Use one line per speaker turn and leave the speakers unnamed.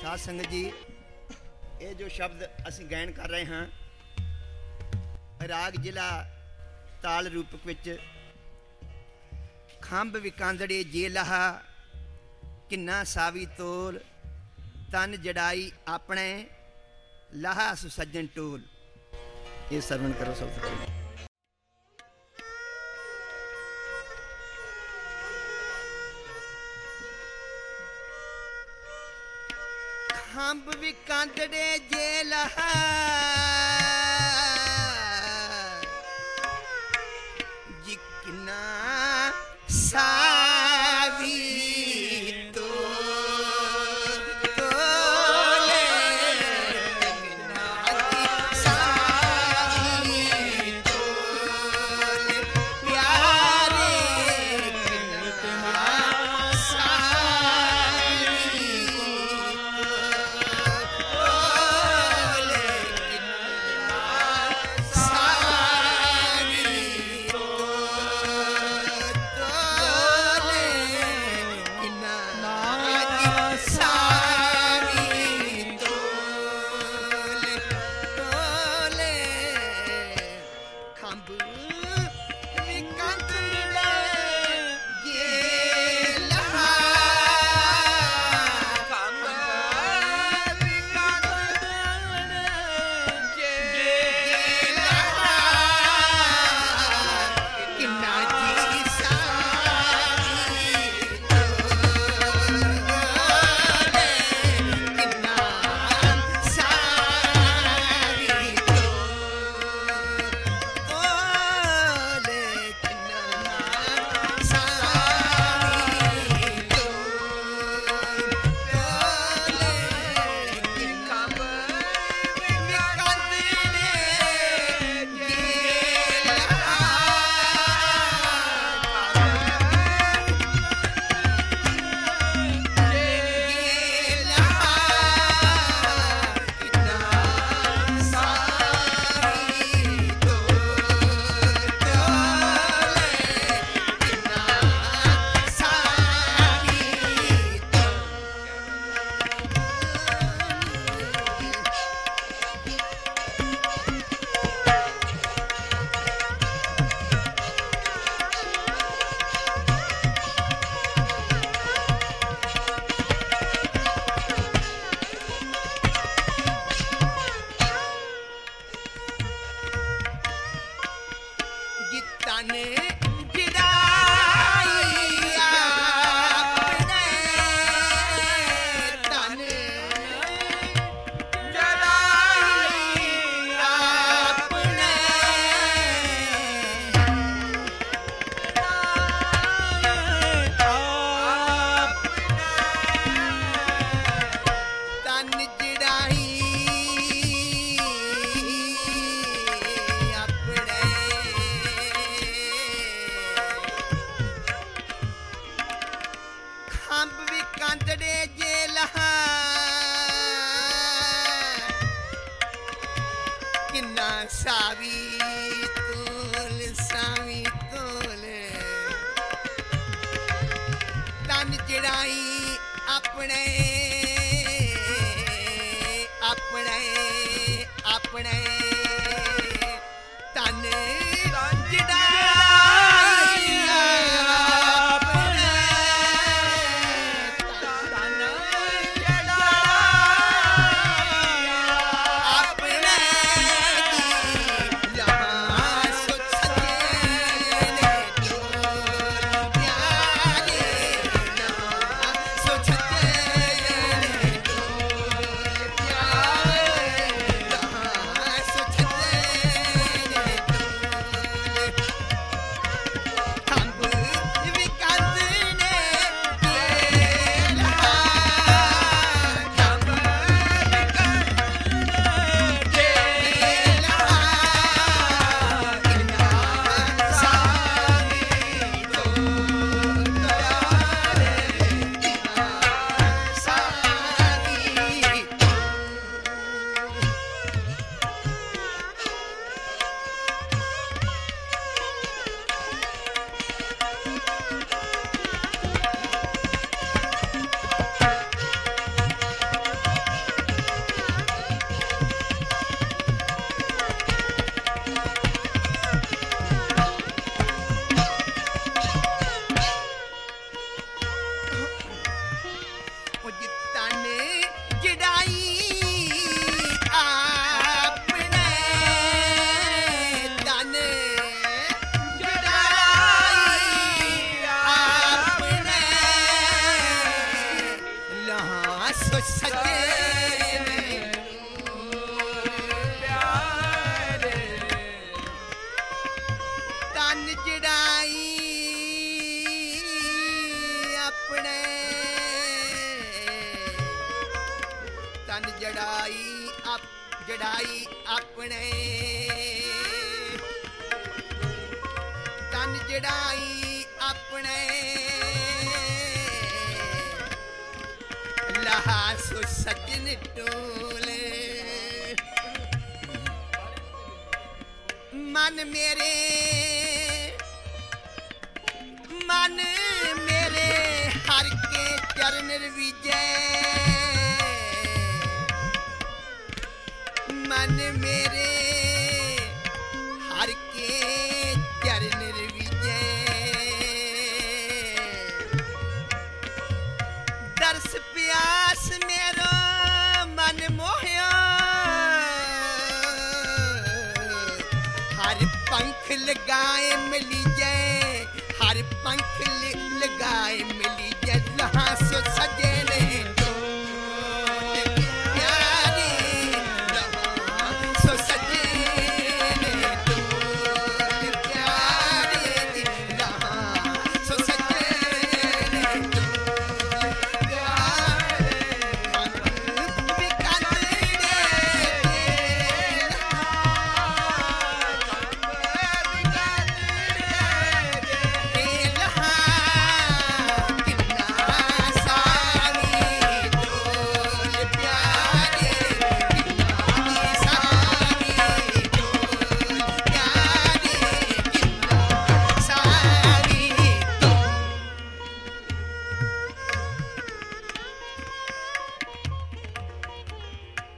ਸਾਧ ਸੰਗਤ ਜੀ, ਇਹ ਜੋ ਸ਼ਬਦ ਅਸੀਂ ਗਾਇਨ ਕਰ ਰਹੇ ਹਾਂ, ਰਾਗ ਜ਼ਿਲ੍ਹਾ ਤਾਲ ਰੂਪਕ ਵਿੱਚ, ਖੰਭ ਵਿਕਾਂਦੜੇ ਜੇ ਲਹਾ ਕਿੰਨਾ ਸਾਵੀ ਤੋਲ, ਤਨ ਜੜਾਈ ਆਪਣੇ, ਲਹਾ ਸੁਸੱਜਣ ਟੋਲ ਇਹ ਸਰਵਣ ਕਰੋ ਸਭ ਤੋਂ ਪਹਿਲਾਂ ਖੰਭ ਵਿਕਾਂਦੜੇ ਜੇ जाने ਕਿੰਨਾ ਸਾਵੀ ਤੋਲ ਸਾਵੀ ਤੋਲ। ਤਨ ਚੜਾਈ ਆਪਣੇ ਜੜਾਈ ਆਪਣੇ। ਤਨ ਜੜਾਈ ਆਪਣੇ। ਲਹਾ ਸੋ ਸਜਣ ਟੋਲੇ ਮਨ ਮੇਰੇ ਚਰਨ ਰਵਿਜੇ ਦਰਸ ਪਿਆਸ ਮੇਰਾ ਮਨ ਮੋਹਿਆ ਹਰ ਪੰਖ ਲਗਾਏ ਮਿਲੀ ਜੈ, ਹਰ ਪੰਖ ਲਗਾਏ